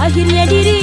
Akhirnya diri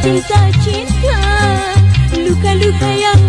cinta-cinta Luka-luka yang